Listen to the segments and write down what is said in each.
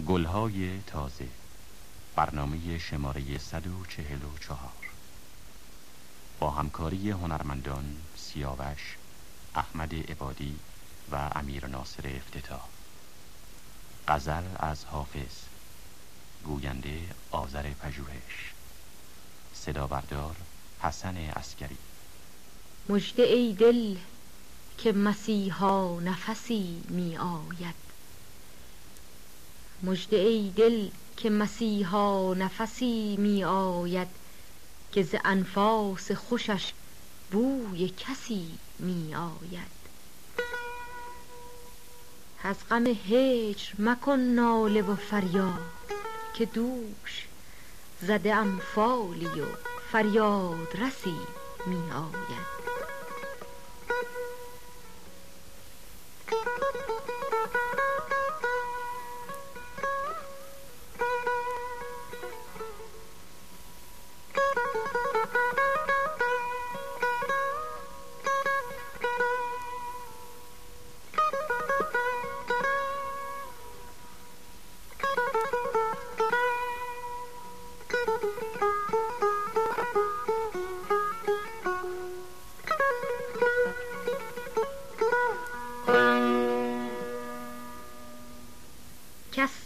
گلهای تازه. برنامه شماره 144 با همکاری هنرمندان سیاوش احمد عبادی و امیر ناصر افتتاح. غزل از حافظ. گوینده آذر پژوهش. صدا بردار حسن اسکری مجده ای دل که مسیحا نفسی می آید. مجده ای دل که مسیحا نفسی می آید که ز انفاس خوشش بوی کسی می آید از غم هجر مکن ناله و فریاد که دوش زده ام فالی و فریاد رسی می آید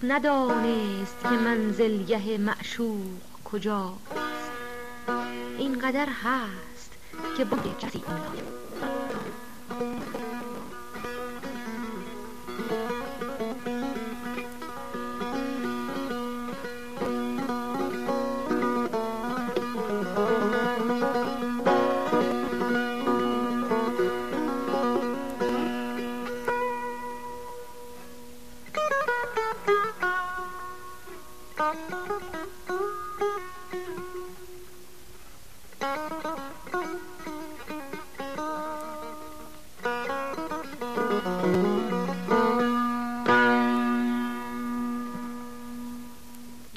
ندانست که منزلگه معشوق کجاست. این قدر هست که با کسی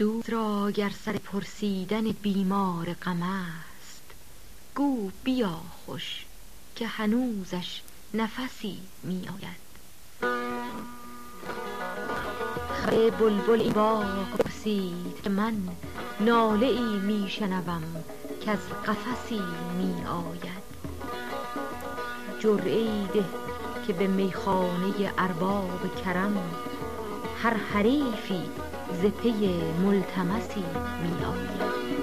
دوست را گر سر پرسیدن بیمار غم است. گو بیا خوش که هنوزش نفسی می آید. خبر بلبل باغ پرسید که من ناله ای می شنوم که از قفسی می آید. جرعه ده که به میخانه ارباب کرم هر حریفی ز پی ملتمسی می آید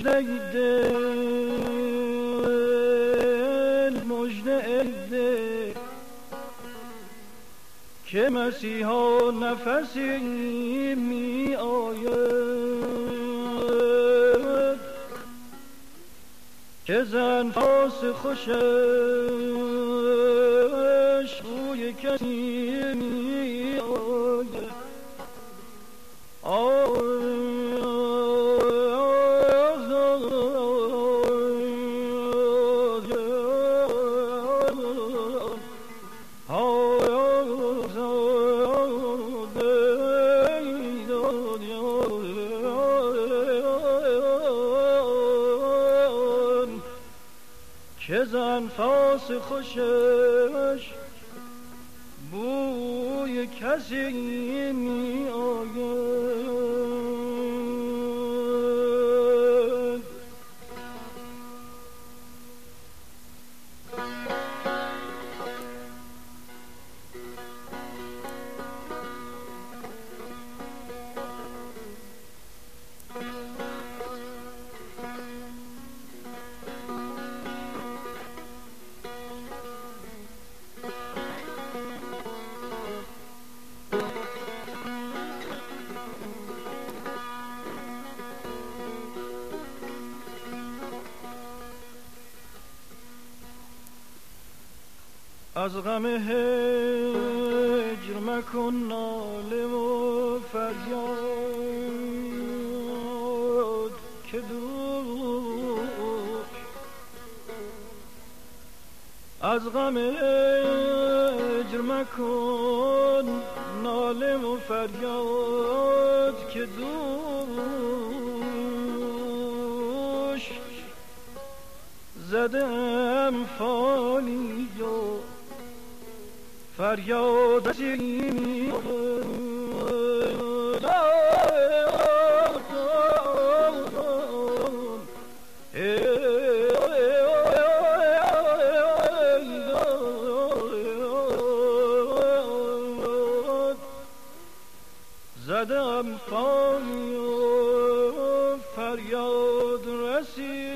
مجده دل مجده دل. که مسیحا نفسی می آید. که زن فاس خوشش بوی کسی می خوشش بوی کسی می از غم هجر مکن ناله و فریاد که دور از غم هجر مکن ناله و فریاد که دوش. زدم فالی و فریاد می زدم فانی و فریاد رسی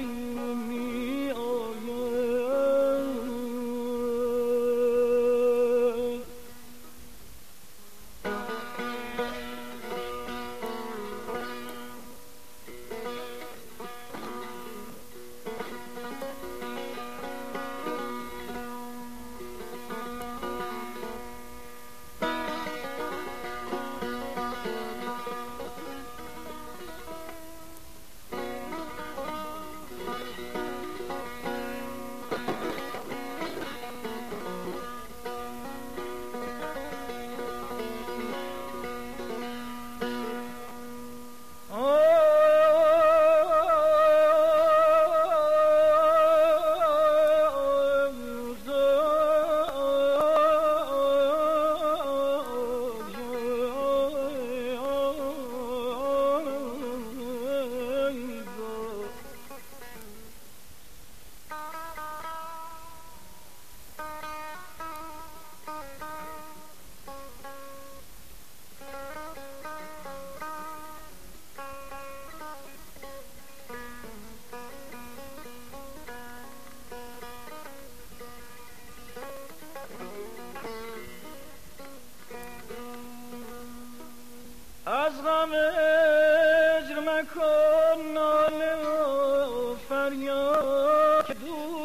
do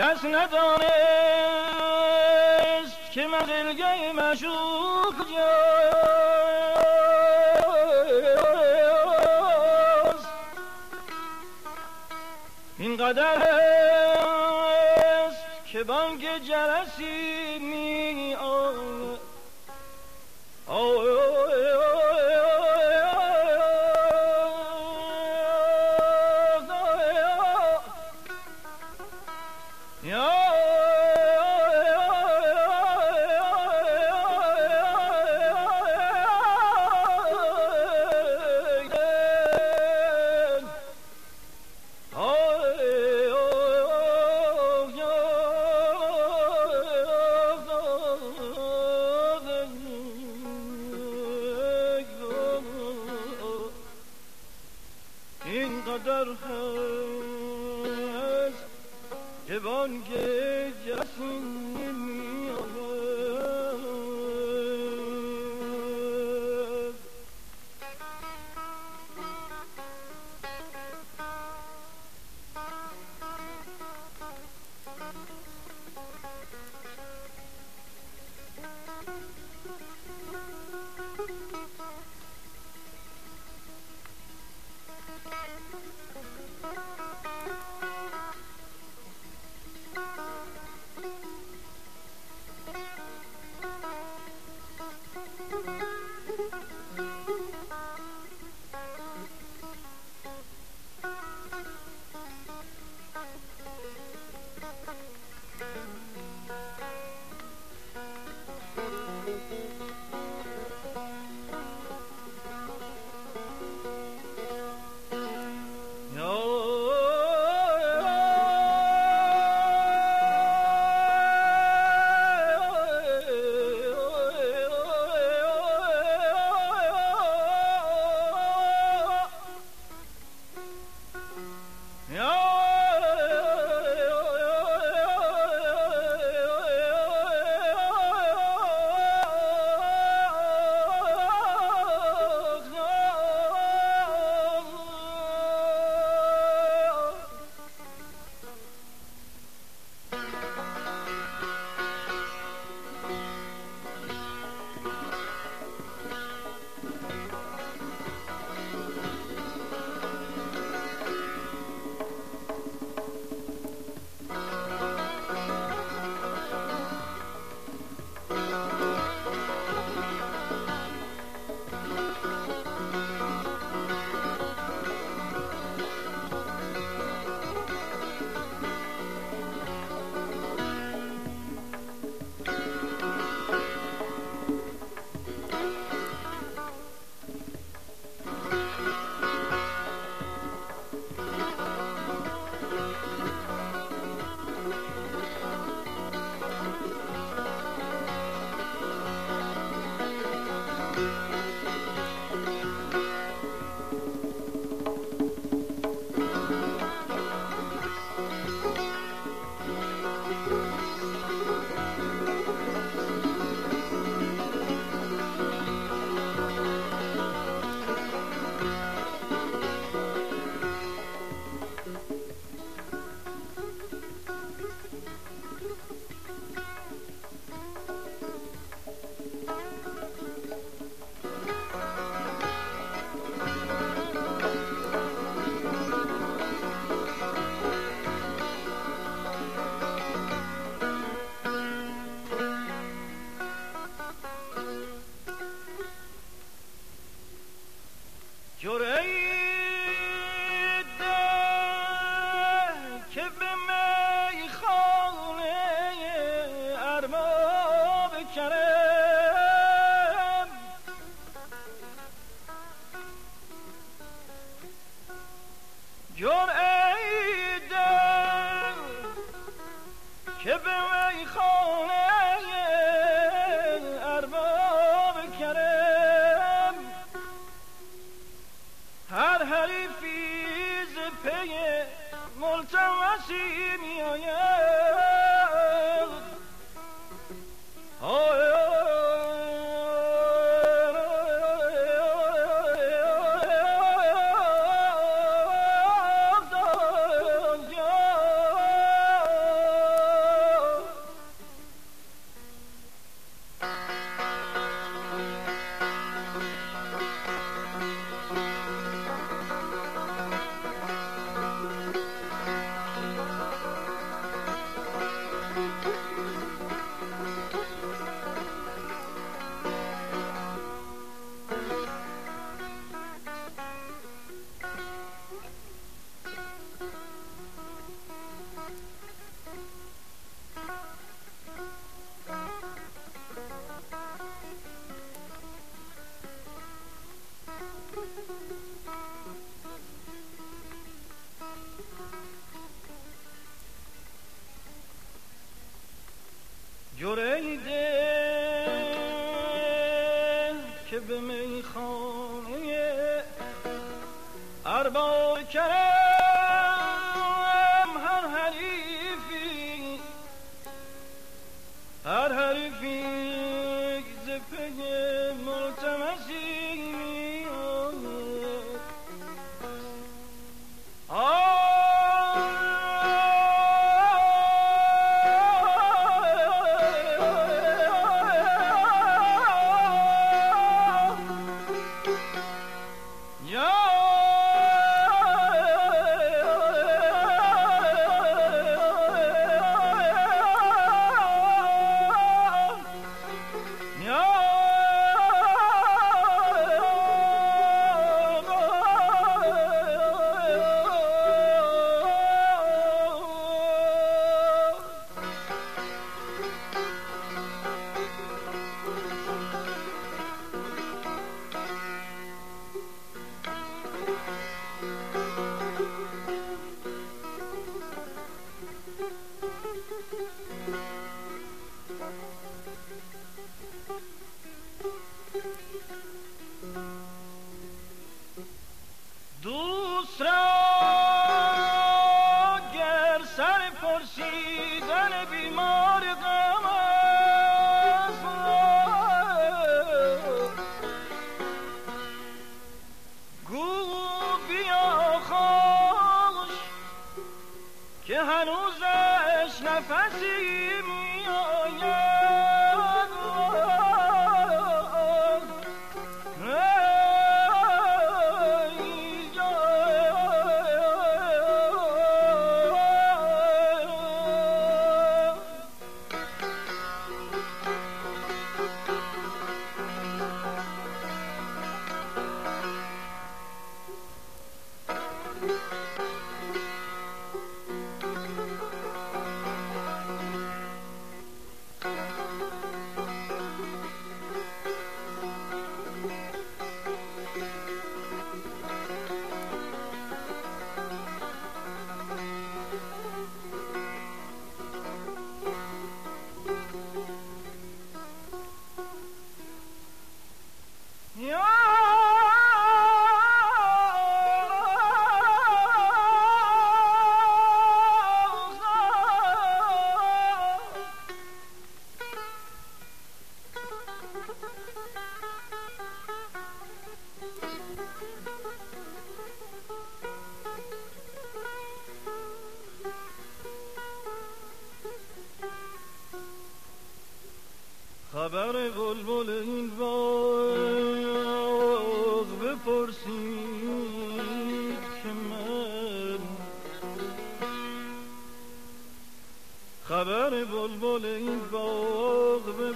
کس ندانست که مغلگه مشوق جاست. این قدر است که بانگ جرسی که به میخانه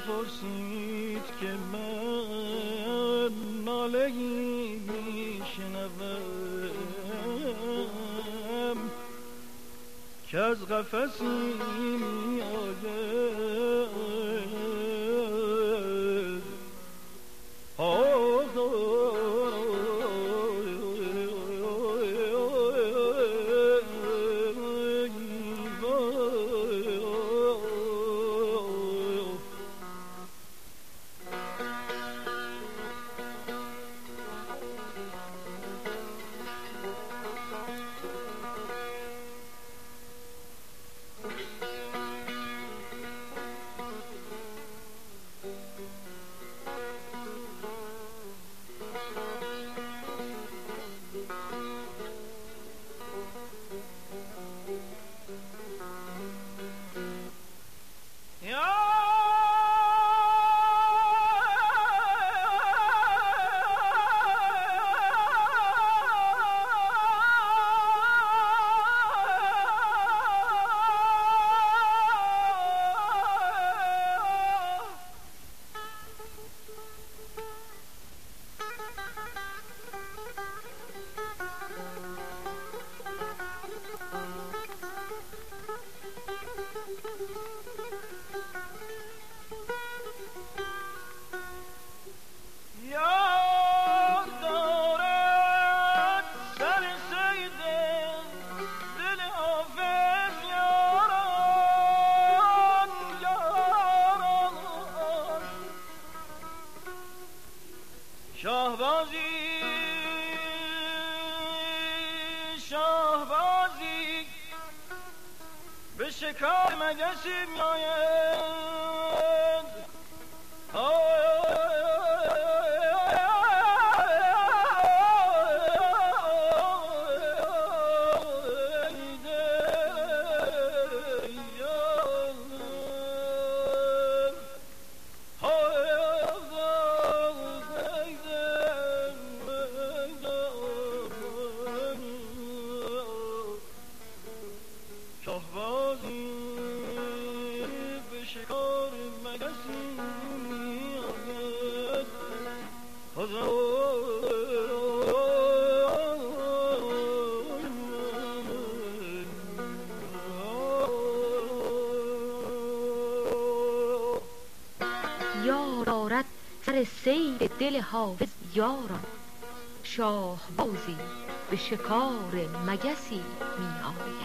باغ بپرسید که من ناله میشنوم که از قفسی می سیر دل حافظ یاران شاه بازی به شکار مگسی می آید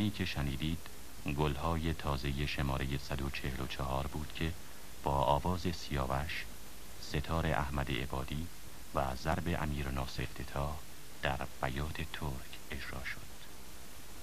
برنامه‌ای که شنیدید گلهای تازه شماره 144 بود که با آواز سیاوش ستار احمد عبادی و ضرب امیر ناصر در بیات ترک اجرا شد.